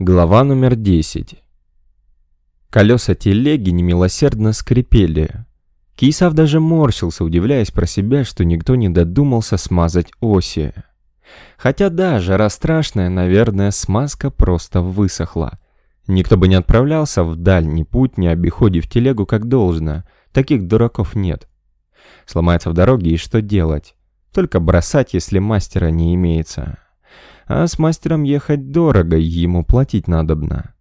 Глава номер 10. Колеса телеги немилосердно скрипели. Кисав даже морщился, удивляясь про себя, что никто не додумался смазать оси. Хотя да, жара страшная, наверное, смазка просто высохла. Никто бы не отправлялся в дальний путь, не обиходив телегу как должно. Таких дураков нет. Сломается в дороге и что делать? Только бросать, если мастера не имеется а с мастером ехать дорого, ему платить надобно.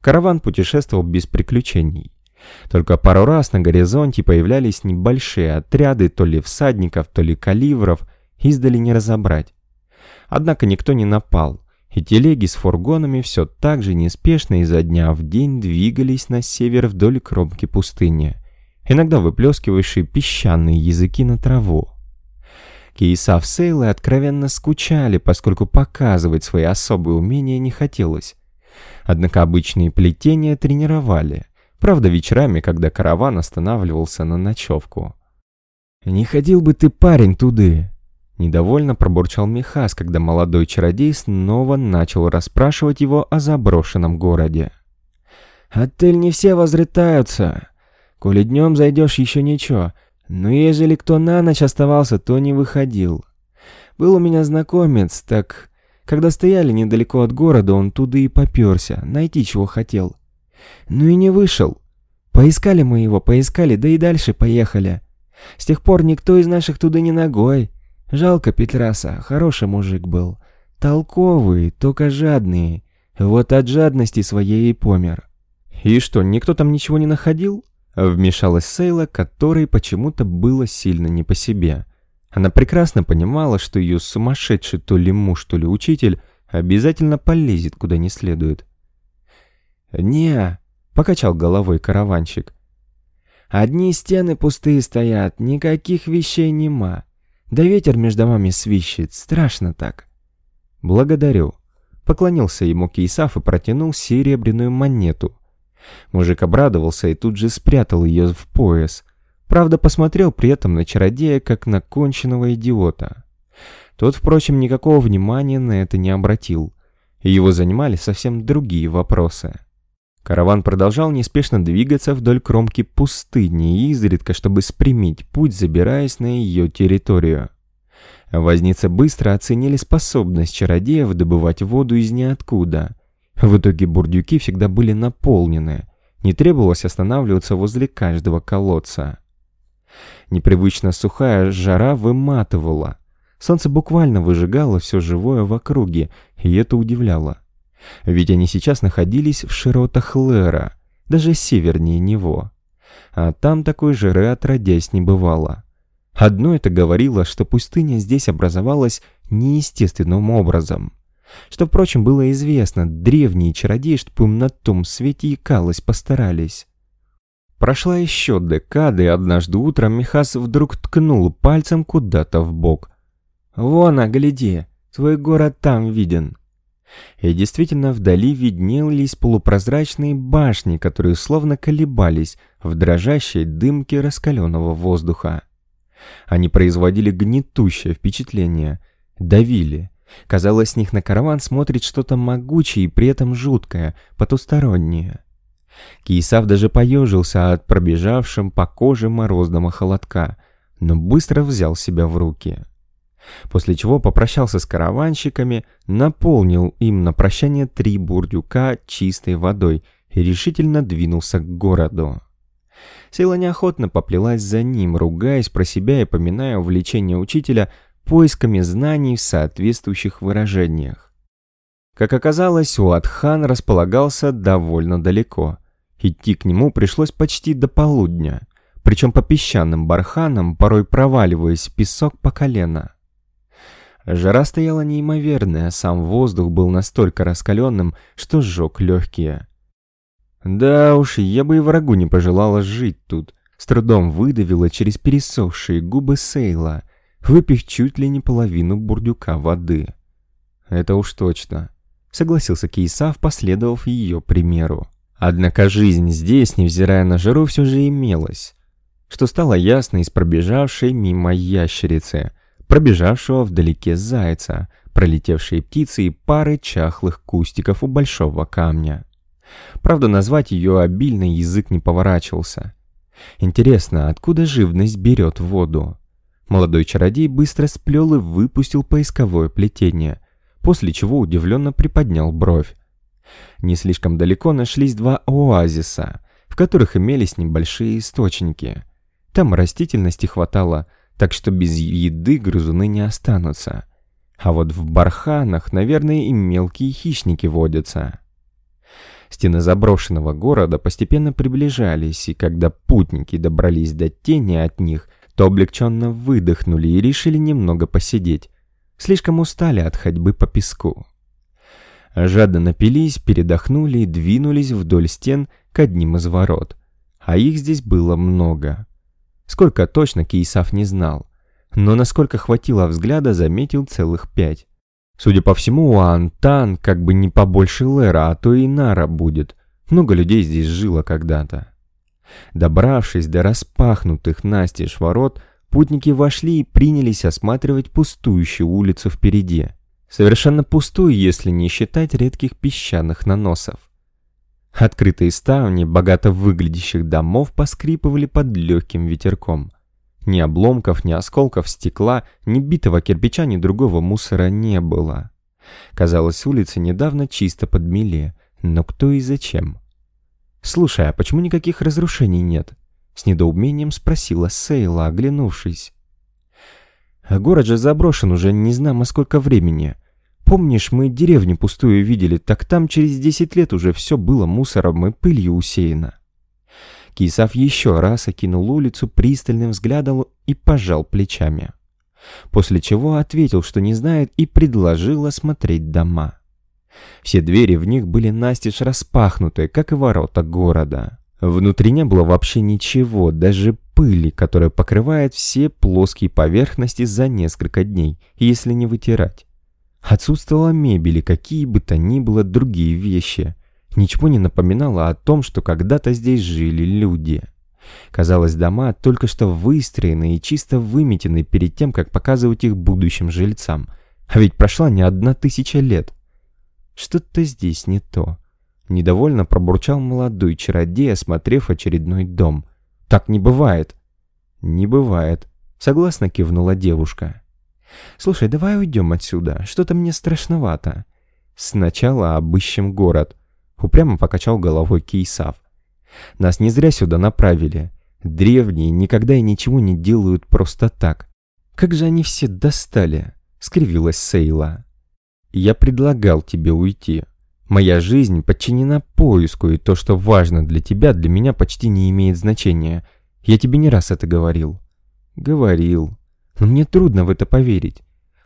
Караван путешествовал без приключений. Только пару раз на горизонте появлялись небольшие отряды то ли всадников, то ли каливров, издали не разобрать. Однако никто не напал, и телеги с фургонами все так же неспешно изо дня в день двигались на север вдоль кромки пустыни, иногда выплескивающие песчаные языки на траву. Кейсав Сейлы откровенно скучали, поскольку показывать свои особые умения не хотелось. Однако обычные плетения тренировали. Правда, вечерами, когда караван останавливался на ночевку. «Не ходил бы ты, парень, туды!» Недовольно пробурчал Михас, когда молодой чародей снова начал расспрашивать его о заброшенном городе. «Отель не все возретаются. Коли днем зайдешь, еще ничего, но ежели кто на ночь оставался, то не выходил. Был у меня знакомец, так... Когда стояли недалеко от города, он туда и попёрся, найти чего хотел. Ну и не вышел. Поискали мы его, поискали, да и дальше поехали. С тех пор никто из наших туда не ногой. Жалко Петраса, хороший мужик был. Толковый, только жадный. Вот от жадности своей и помер. И что, никто там ничего не находил? Вмешалась Сейла, которой почему-то было сильно не по себе. Она прекрасно понимала, что ее сумасшедший то ли муж, то ли учитель обязательно полезет куда не следует. «Не», — покачал головой караванщик. «Одни стены пустые стоят, никаких вещей нема. Да ветер между вами свищет, страшно так». «Благодарю», — поклонился ему Кейсаф и протянул серебряную монету, Мужик обрадовался и тут же спрятал ее в пояс. Правда, посмотрел при этом на чародея, как на конченного идиота. Тот, впрочем, никакого внимания на это не обратил. И его занимали совсем другие вопросы. Караван продолжал неспешно двигаться вдоль кромки пустыни, изредка, чтобы спрямить путь, забираясь на ее территорию. Возницы быстро оценили способность чародеев добывать воду из ниоткуда. В итоге бурдюки всегда были наполнены, не требовалось останавливаться возле каждого колодца. Непривычно сухая жара выматывала. Солнце буквально выжигало все живое в округе, и это удивляло. Ведь они сейчас находились в широтах Лера, даже севернее него. А там такой жары отродясь не бывало. Одно это говорило, что пустыня здесь образовалась неестественным образом. Что, впрочем, было известно, древние чародеи, чтобы им на том свете икалось, постарались. Прошла еще декада, и однажды утром Михас вдруг ткнул пальцем куда-то в бок. «Вон, огляди, твой город там виден». И действительно, вдали виднелись полупрозрачные башни, которые словно колебались в дрожащей дымке раскаленного воздуха. Они производили гнетущее впечатление, давили, Казалось, с них на караван смотрит что-то могучее и при этом жуткое, потустороннее. Киесав даже поежился от пробежавшим по коже морозного холодка, но быстро взял себя в руки. После чего попрощался с караванщиками, наполнил им на прощание три бурдюка чистой водой и решительно двинулся к городу. Сила неохотно поплелась за ним, ругаясь про себя и поминая увлечение учителя поисками знаний в соответствующих выражениях. Как оказалось, Уатхан располагался довольно далеко. Идти к нему пришлось почти до полудня, причем по песчаным барханам, порой проваливаясь песок по колено. Жара стояла неимоверная, сам воздух был настолько раскаленным, что сжег легкие. Да уж, я бы и врагу не пожелала жить тут. С трудом выдавила через пересохшие губы Сейла, выпив чуть ли не половину бурдюка воды. «Это уж точно», — согласился Кейсав, последовав ее примеру. Однако жизнь здесь, невзирая на жару, все же имелась, что стало ясно из пробежавшей мимо ящерицы, пробежавшего вдалеке зайца, пролетевшие птицы и пары чахлых кустиков у большого камня. Правда, назвать ее обильный язык не поворачивался. Интересно, откуда живность берет воду? Молодой чародей быстро сплел и выпустил поисковое плетение, после чего удивленно приподнял бровь. Не слишком далеко нашлись два оазиса, в которых имелись небольшие источники. Там растительности хватало, так что без еды грызуны не останутся. А вот в барханах, наверное, и мелкие хищники водятся. Стены заброшенного города постепенно приближались, и когда путники добрались до тени от них, то облегченно выдохнули и решили немного посидеть. Слишком устали от ходьбы по песку. Жадно напились, передохнули и двинулись вдоль стен к одним из ворот. А их здесь было много. Сколько точно Кейсав не знал, но насколько хватило взгляда, заметил целых пять. Судя по всему, Антан как бы не побольше Лера, а то и Нара будет. Много людей здесь жило когда-то. Добравшись до распахнутых настежь ворот, путники вошли и принялись осматривать пустующую улицу впереди. Совершенно пустую, если не считать редких песчаных наносов. Открытые ставни богато выглядящих домов поскрипывали под легким ветерком. Ни обломков, ни осколков стекла, ни битого кирпича, ни другого мусора не было. Казалось, улицы недавно чисто подмели, но кто и зачем? «Слушай, а почему никаких разрушений нет?» С недоумением спросила Сейла, оглянувшись. «Город же заброшен уже не знамо сколько времени. Помнишь, мы деревню пустую видели, так там через десять лет уже все было мусором и пылью усеяно. Кисав еще раз окинул улицу пристальным взглядом и пожал плечами. После чего ответил, что не знает, и предложил осмотреть дома. Все двери в них были настежь распахнуты, как и ворота города. Внутри не было вообще ничего, даже пыли, которая покрывает все плоские поверхности за несколько дней, если не вытирать. Отсутствовала мебель и какие бы то ни было другие вещи – Ничего не напоминало о том, что когда-то здесь жили люди. Казалось, дома только что выстроены и чисто выметены перед тем, как показывать их будущим жильцам. А ведь прошла не одна тысяча лет. Что-то здесь не то. Недовольно пробурчал молодой чародей, осмотрев очередной дом. Так не бывает. Не бывает. Согласно кивнула девушка. Слушай, давай уйдем отсюда. Что-то мне страшновато. Сначала обыщем город. Упрямо покачал головой Кейсав. Нас не зря сюда направили. Древние никогда и ничего не делают просто так. Как же они все достали, скривилась Сейла. Я предлагал тебе уйти. Моя жизнь подчинена поиску, и то, что важно для тебя, для меня почти не имеет значения. Я тебе не раз это говорил. Говорил. Но мне трудно в это поверить.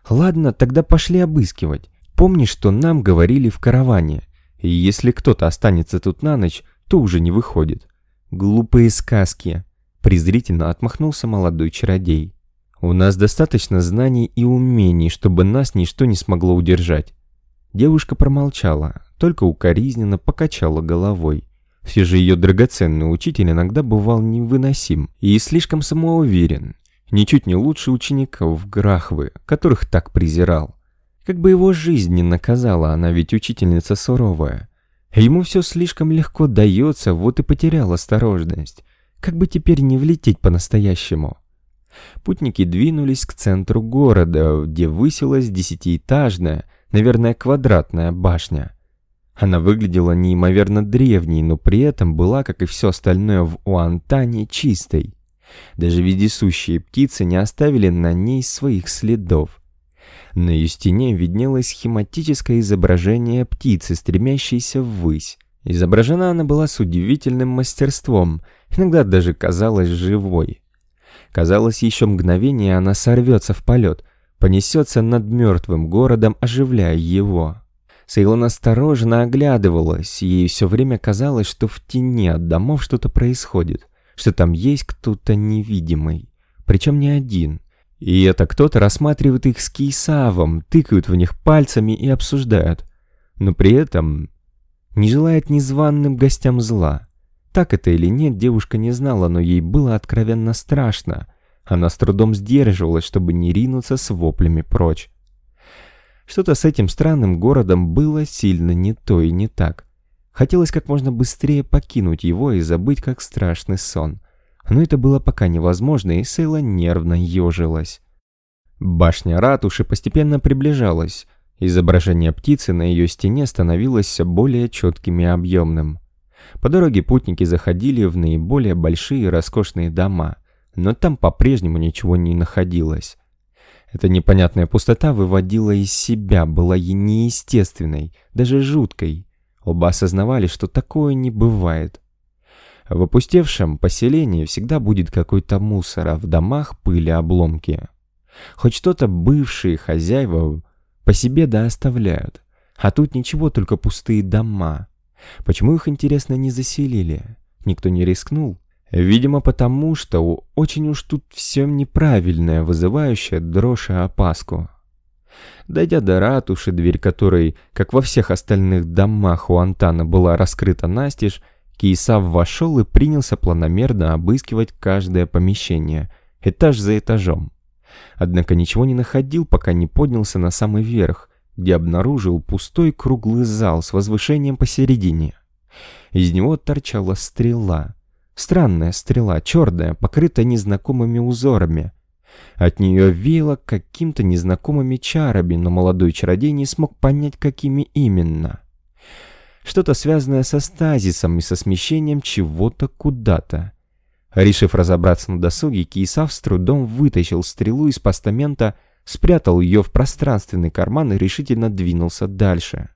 Ладно, тогда пошли обыскивать. Помни, что нам говорили в караване. И если кто-то останется тут на ночь, то уже не выходит. Глупые сказки. Презрительно отмахнулся молодой чародей. У нас достаточно знаний и умений, чтобы нас ничто не смогло удержать. Девушка промолчала, только укоризненно покачала головой. Все же ее драгоценный учитель иногда бывал невыносим и слишком самоуверен. Ничуть не лучше учеников Грахвы, которых так презирал. Как бы его жизнь не наказала, она ведь учительница суровая. Ему все слишком легко дается, вот и потерял осторожность. Как бы теперь не влететь по-настоящему? Путники двинулись к центру города, где высилась десятиэтажная, наверное, квадратная башня. Она выглядела неимоверно древней, но при этом была, как и все остальное в Уантане, чистой. Даже вездесущие птицы не оставили на ней своих следов. На ее стене виднелось схематическое изображение птицы, стремящейся ввысь. Изображена она была с удивительным мастерством, иногда даже казалась живой. Казалось, еще мгновение она сорвется в полет, понесется над мертвым городом, оживляя его. Сейлон осторожно оглядывалась, ей все время казалось, что в тени от домов что-то происходит, что там есть кто-то невидимый, причем не один — и это кто-то рассматривает их с кейсавом, тыкают в них пальцами и обсуждают. Но при этом не желает незваным гостям зла. Так это или нет, девушка не знала, но ей было откровенно страшно. Она с трудом сдерживалась, чтобы не ринуться с воплями прочь. Что-то с этим странным городом было сильно не то и не так. Хотелось как можно быстрее покинуть его и забыть как страшный сон. Но это было пока невозможно, и Сейла нервно ежилась. Башня ратуши постепенно приближалась. Изображение птицы на ее стене становилось все более четким и объемным. По дороге путники заходили в наиболее большие роскошные дома, но там по-прежнему ничего не находилось. Эта непонятная пустота выводила из себя, была неестественной, даже жуткой. Оба осознавали, что такое не бывает. В опустевшем поселении всегда будет какой-то мусор, а в домах пыли обломки. Хоть что-то бывшие хозяева по себе да оставляют, а тут ничего, только пустые дома. Почему их, интересно, не заселили? Никто не рискнул. Видимо, потому что очень уж тут все неправильное, вызывающее дрожь и опаску. Дойдя до ратуши, дверь которой, как во всех остальных домах у Антана, была раскрыта настежь, Киесав вошел и принялся планомерно обыскивать каждое помещение, этаж за этажом. Однако ничего не находил, пока не поднялся на самый верх, где обнаружил пустой круглый зал с возвышением посередине. Из него торчала стрела. Странная стрела, черная, покрытая незнакомыми узорами. От нее веяло каким-то незнакомыми чарами, но молодой чародей не смог понять, какими именно. Что-то связанное со стазисом и со смещением чего-то куда-то. Решив разобраться на досуге, Киесав с трудом вытащил стрелу из постамента, спрятал ее в пространственный карман и решительно двинулся дальше.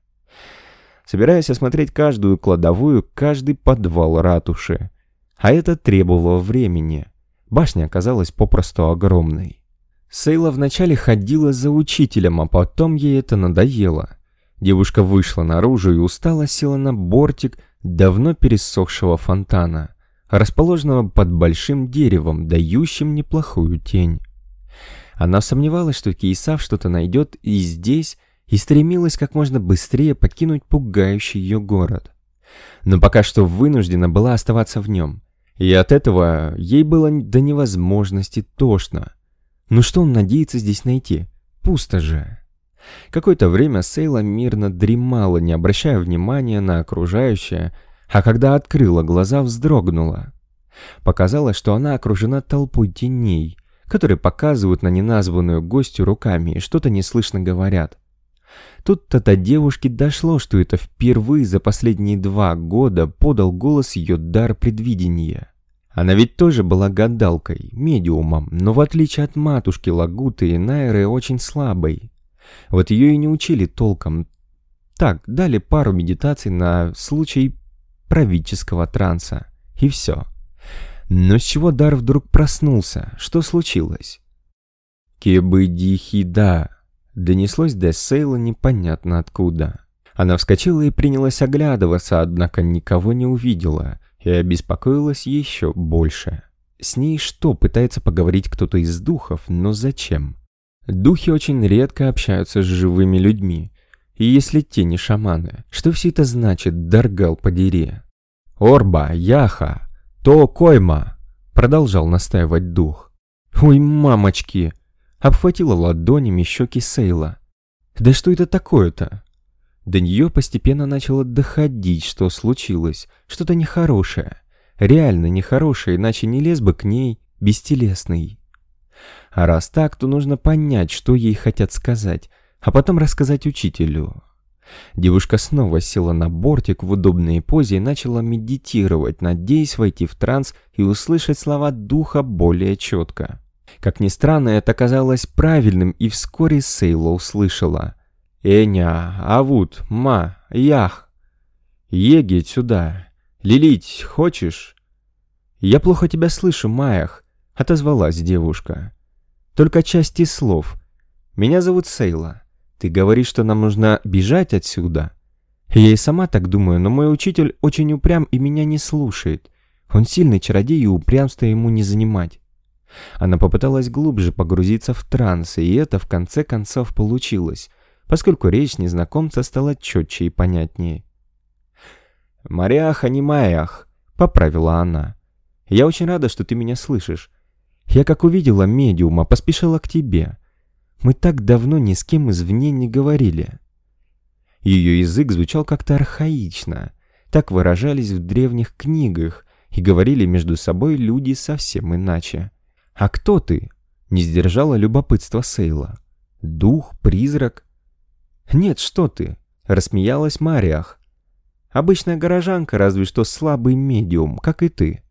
Собираясь осмотреть каждую кладовую, каждый подвал ратуши. А это требовало времени. Башня оказалась попросту огромной. Сейла вначале ходила за учителем, а потом ей это надоело. Девушка вышла наружу и устало села на бортик давно пересохшего фонтана расположенного под большим деревом, дающим неплохую тень. Она сомневалась, что Кейсав что-то найдет и здесь, и стремилась как можно быстрее покинуть пугающий ее город. Но пока что вынуждена была оставаться в нем. И от этого ей было до невозможности тошно. Ну что он надеется здесь найти? Пусто же. Какое-то время Сейла мирно дремала, не обращая внимания на окружающее, а когда открыла глаза, вздрогнула. Показалось, что она окружена толпой теней, которые показывают на неназванную гостью руками и что-то неслышно говорят. Тут-то до девушки дошло, что это впервые за последние два года подал голос ее дар предвидения. Она ведь тоже была гадалкой, медиумом, но в отличие от матушки Лагуты и Найры очень слабой. Вот ее и не учили толком. Так, дали пару медитаций на случай правительского транса. И все. Но с чего дар вдруг проснулся? Что случилось? «Кебыдихида!» Донеслось до Сейла непонятно откуда. Она вскочила и принялась оглядываться, однако никого не увидела и обеспокоилась еще больше. С ней что, пытается поговорить кто-то из духов, но зачем? Духи очень редко общаются с живыми людьми, и если те не шаманы, что все это значит, Даргал подери? Орба, Яха, то Койма, продолжал настаивать дух. Ой, мамочки! Обхватила ладонями щеки Сейла. Да что это такое-то? До нее постепенно начало доходить, что случилось, что-то нехорошее. Реально нехорошее, иначе не лез бы к ней бестелесный. А раз так, то нужно понять, что ей хотят сказать, а потом рассказать учителю. Девушка снова села на бортик в удобной позе и начала медитировать, надеясь войти в транс и услышать слова духа более четко. Как ни странно, это казалось правильным, и вскоре Сейла услышала. «Эня, Авут, Ма, Ях, егеть сюда, лилить хочешь?» «Я плохо тебя слышу, Маях», — отозвалась девушка. «Только части слов. Меня зовут Сейла». Ты говоришь, что нам нужно бежать отсюда? Я и сама так думаю, но мой учитель очень упрям и меня не слушает. Он сильный чародей и упрямство ему не занимать. Она попыталась глубже погрузиться в транс, и это в конце концов получилось, поскольку речь незнакомца стала четче и понятнее. «Мариах, а не Маях», — поправила она. «Я очень рада, что ты меня слышишь. Я, как увидела медиума, поспешила к тебе. Мы так давно ни с кем извне не говорили. Ее язык звучал как-то архаично. Так выражались в древних книгах, и говорили между собой люди совсем иначе. «А кто ты?» — не сдержала любопытство Сейла. «Дух? Призрак?» «Нет, что ты!» — рассмеялась Мариах. «Обычная горожанка, разве что слабый медиум, как и ты.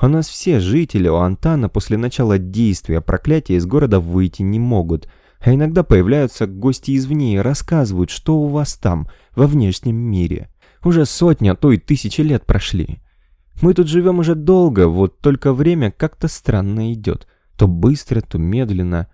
У нас все жители у Антана после начала действия проклятия из города выйти не могут, а иногда появляются гости извне и рассказывают, что у вас там, во внешнем мире. Уже сотни, а то и тысячи лет прошли. Мы тут живем уже долго, вот только время как-то странно идет. То быстро, то медленно.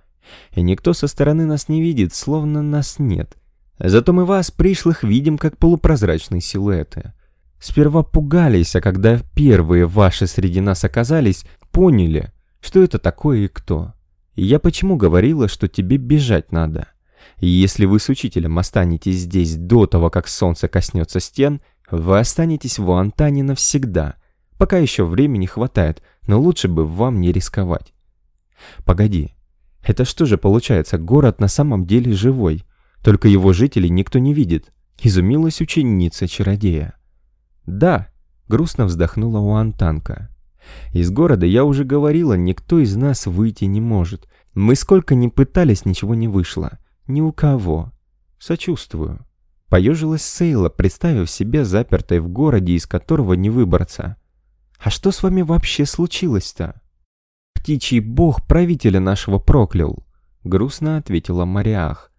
И никто со стороны нас не видит, словно нас нет. Зато мы вас, пришлых, видим как полупрозрачные силуэты. Сперва пугались, а когда первые ваши среди нас оказались, поняли, что это такое и кто. Я почему говорила, что тебе бежать надо? Если вы с учителем останетесь здесь до того, как солнце коснется стен, вы останетесь в Антане навсегда. Пока еще времени хватает, но лучше бы вам не рисковать. Погоди, это что же получается, город на самом деле живой? Только его жителей никто не видит. Изумилась ученица-чародея. Да, грустно вздохнула Уантанка. Из города, я уже говорила, никто из нас выйти не может. Мы сколько ни пытались, ничего не вышло. Ни у кого. Сочувствую. Поежилась Сейла, представив себя запертой в городе, из которого не выбраться. «А что с вами вообще случилось-то?» «Птичий бог правителя нашего проклял», — грустно ответила Мариах.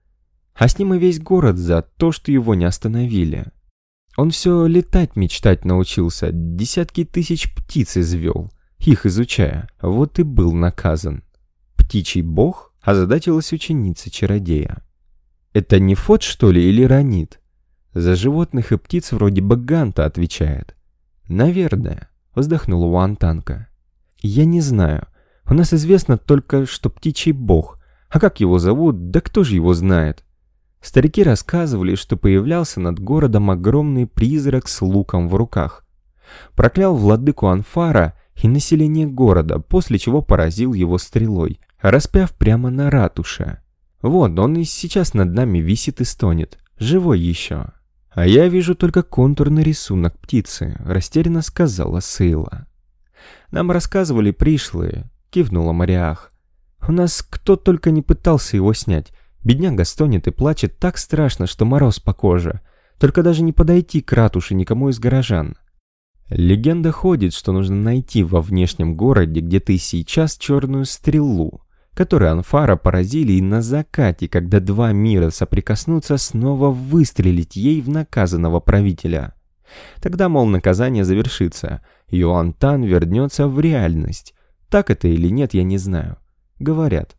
«А с ним и весь город за то, что его не остановили. Он все летать мечтать научился, десятки тысяч птиц извел, их изучая, вот и был наказан. Птичий бог озадачилась ученица-чародея. Это не Фот, что ли, или Ранит? За животных и птиц вроде бы Ганта отвечает. Наверное, вздохнула Уантанка. Я не знаю. У нас известно только, что птичий бог. А как его зовут, да кто же его знает? Старики рассказывали, что появлялся над городом огромный призрак с луком в руках. Проклял владыку Анфара и население города, после чего поразил его стрелой, распяв прямо на ратуше. Вот, он и сейчас над нами висит и стонет, живой еще. А я вижу только контурный рисунок птицы, растерянно сказала Сейла. Нам рассказывали пришлые, кивнула Мариах. У нас кто только не пытался его снять, Бедняга стонет и плачет так страшно, что мороз по коже. Только даже не подойти к ратуше никому из горожан. Легенда ходит, что нужно найти во внешнем городе где-то и сейчас черную стрелу, которую Анфара поразили и на закате, когда два мира соприкоснутся, снова выстрелить ей в наказанного правителя. Тогда, мол, наказание завершится, и вернется в реальность. Так это или нет, я не знаю. Говорят.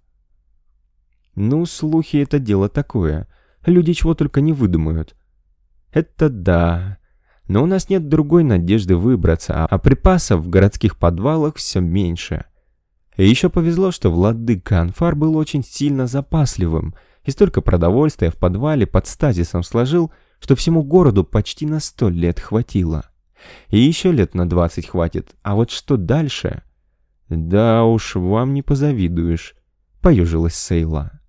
Ну, слухи — это дело такое. Люди чего только не выдумают. Это да. Но у нас нет другой надежды выбраться, а припасов в городских подвалах все меньше. И еще повезло, что владыка Анфар был очень сильно запасливым и столько продовольствия в подвале под стазисом сложил, что всему городу почти на сто лет хватило. И еще лет на двадцать хватит, а вот что дальше? Да уж, вам не позавидуешь, поежилась Сейла.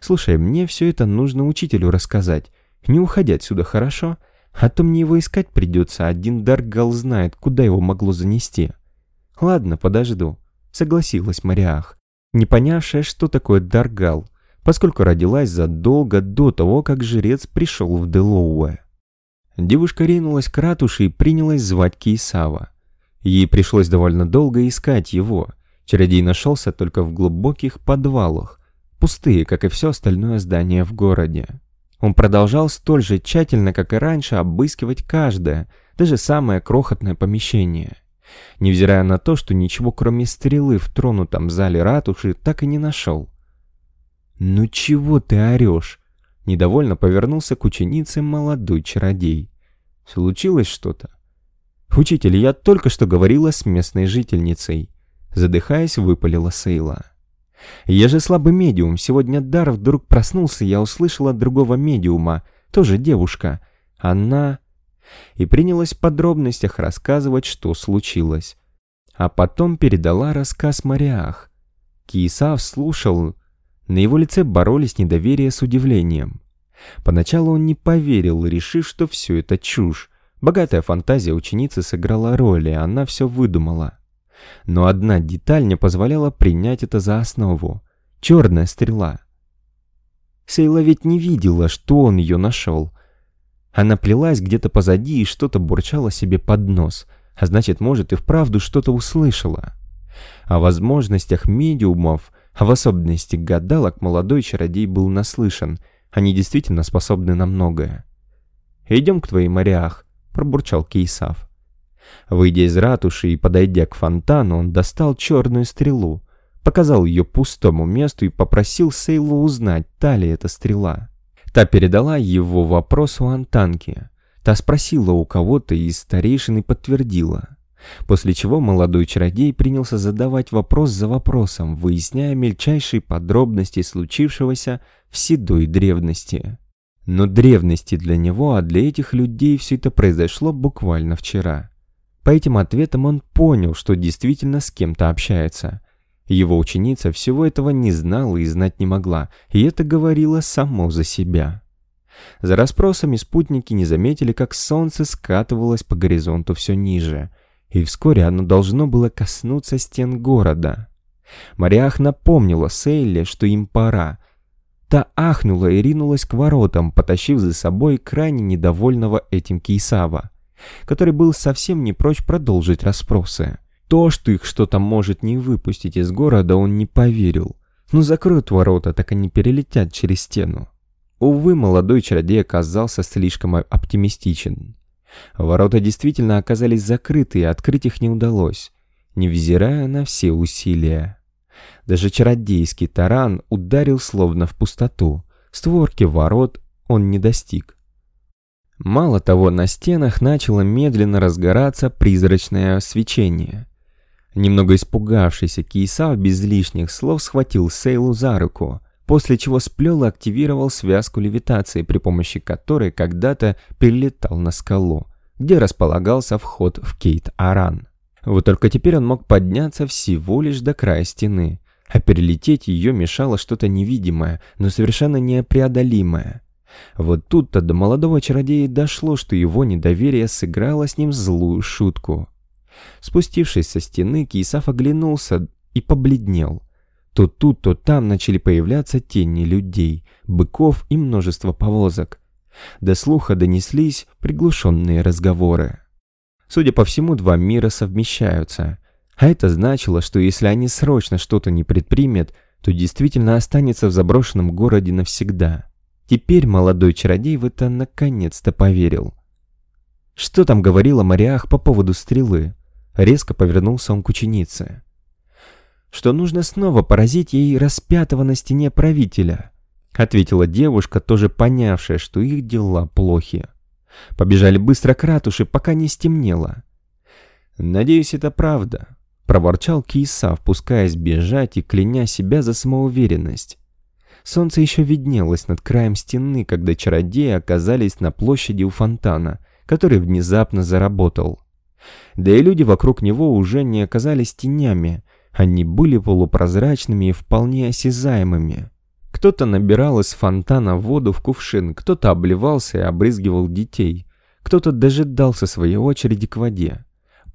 Слушай, мне все это нужно учителю рассказать. Не уходи отсюда, хорошо? А то мне его искать придется, один Даргал знает, куда его могло занести. Ладно, подожду, согласилась Мариах, не понявшая, что такое Даргал, поскольку родилась задолго до того, как жрец пришел в Делоуэ. Девушка ринулась к ратуше и принялась звать Кейсава. Ей пришлось довольно долго искать его. Чародей нашелся только в глубоких подвалах, пустые, как и все остальное здание в городе. Он продолжал столь же тщательно, как и раньше, обыскивать каждое, даже самое крохотное помещение. Невзирая на то, что ничего кроме стрелы в тронутом зале ратуши так и не нашел. «Ну чего ты орешь?» Недовольно повернулся к ученице молодой чародей. «Случилось что-то?» «Учитель, я только что говорила с местной жительницей», задыхаясь, выпалила Сейла. Я же слабый медиум. Сегодня Дар вдруг проснулся, я услышала другого медиума, тоже девушка. Она... И принялась в подробностях рассказывать, что случилось. А потом передала рассказ Мариах. Киесав слушал, На его лице боролись недоверие с удивлением. Поначалу он не поверил, решив, что все это чушь. Богатая фантазия ученицы сыграла роль, и она все выдумала. Но одна деталь не позволяла принять это за основу. Черная стрела. Сейла ведь не видела, что он ее нашел. Она плелась где-то позади и что-то бурчала себе под нос, а значит, может, и вправду что-то услышала. О возможностях медиумов, а в особенности гадалок, молодой чародей был наслышан. Они действительно способны на многое. «Идем к твоей морях», — пробурчал Кейсав. Выйдя из ратуши и подойдя к фонтану, он достал черную стрелу, показал ее пустому месту и попросил Сейлу узнать, та ли это стрела. Та передала его вопрос у Антанки. Та спросила у кого-то из старейшин и подтвердила. После чего молодой чародей принялся задавать вопрос за вопросом, выясняя мельчайшие подробности случившегося в седой древности. Но древности для него, а для этих людей все это произошло буквально вчера. По этим ответам он понял, что действительно с кем-то общается. Его ученица всего этого не знала и знать не могла, и это говорило само за себя. За расспросами спутники не заметили, как солнце скатывалось по горизонту все ниже – и вскоре оно должно было коснуться стен города. Мариах напомнила Сейле, что им пора. Та ахнула и ринулась к воротам, потащив за собой крайне недовольного этим Кейсава, который был совсем не прочь продолжить расспросы. То, что их что-то может не выпустить из города, он не поверил. Ну закроют ворота, так они перелетят через стену. Увы, молодой чародей оказался слишком оптимистичен. Ворота действительно оказались закрыты, и открыть их не удалось, невзирая на все усилия. Даже чародейский таран ударил словно в пустоту. Створки ворот он не достиг. Мало того, на стенах начало медленно разгораться призрачное свечение. Немного испугавшийся Кейсав без лишних слов схватил Сейлу за руку, после чего сплел и активировал связку левитации, при помощи которой когда-то перелетал на скалу, где располагался вход в Кейт-Аран. Вот только теперь он мог подняться всего лишь до края стены, а перелететь ее мешало что-то невидимое, но совершенно непреодолимое. Вот тут-то до молодого чародея дошло, что его недоверие сыграло с ним злую шутку. Спустившись со стены, Кисав оглянулся и побледнел. То тут, то там начали появляться тени людей, быков и множество повозок. До слуха донеслись приглушенные разговоры. Судя по всему, два мира совмещаются. А это значило, что если они срочно что-то не предпримет, то действительно останется в заброшенном городе навсегда. Теперь молодой чародей в это наконец-то поверил. Что там говорила Мариах по поводу стрелы? Резко повернулся он к ученице что нужно снова поразить ей распятого на стене правителя, ответила девушка, тоже понявшая, что их дела плохи. Побежали быстро к ратуше, пока не стемнело. «Надеюсь, это правда», — проворчал Киса, впускаясь бежать и кляня себя за самоуверенность. Солнце еще виднелось над краем стены, когда чародеи оказались на площади у фонтана, который внезапно заработал. Да и люди вокруг него уже не оказались тенями, они были полупрозрачными и вполне осязаемыми. Кто-то набирал из фонтана воду в кувшин, кто-то обливался и обрызгивал детей, кто-то дожидался своей очереди к воде.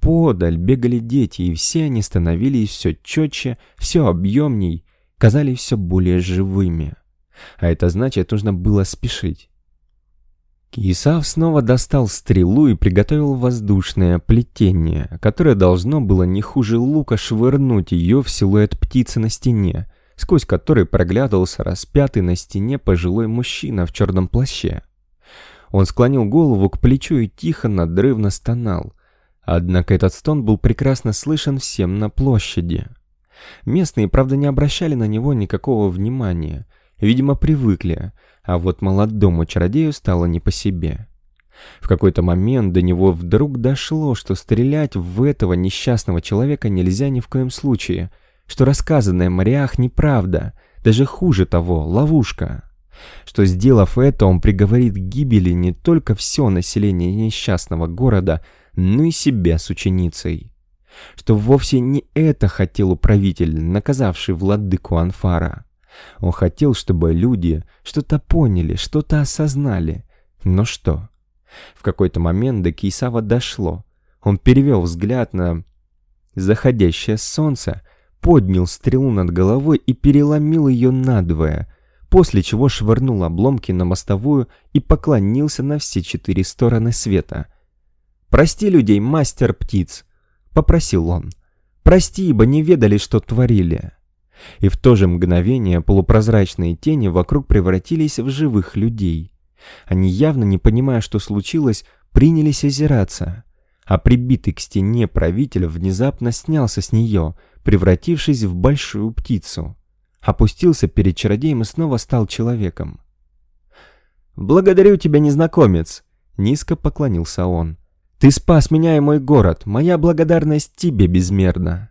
Подаль бегали дети, и все они становились все четче, все объемней, казались все более живыми. А это значит, нужно было спешить. Исав снова достал стрелу и приготовил воздушное плетение, которое должно было не хуже лука швырнуть ее в силуэт птицы на стене, сквозь который проглядывался распятый на стене пожилой мужчина в черном плаще. Он склонил голову к плечу и тихо надрывно стонал. Однако этот стон был прекрасно слышен всем на площади. Местные, правда, не обращали на него никакого внимания, видимо, привыкли, а вот молодому чародею стало не по себе. В какой-то момент до него вдруг дошло, что стрелять в этого несчастного человека нельзя ни в коем случае, что рассказанное Мариах неправда, даже хуже того, ловушка. Что сделав это, он приговорит к гибели не только все население несчастного города, но и себя с ученицей. Что вовсе не это хотел управитель, наказавший владыку Анфара Он хотел, чтобы люди что-то поняли, что-то осознали. Но что? В какой-то момент до Кейсава дошло. Он перевел взгляд на заходящее солнце, поднял стрелу над головой и переломил ее надвое, после чего швырнул обломки на мостовую и поклонился на все четыре стороны света. «Прости людей, мастер птиц!» — попросил он. «Прости, ибо не ведали, что творили». И в то же мгновение полупрозрачные тени вокруг превратились в живых людей. Они, явно не понимая, что случилось, принялись озираться. А прибитый к стене правитель внезапно снялся с нее, превратившись в большую птицу. Опустился перед чародеем и снова стал человеком. «Благодарю тебя, незнакомец!» — низко поклонился он. «Ты спас меня и мой город, моя благодарность тебе безмерна!»